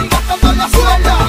baila como lo suena.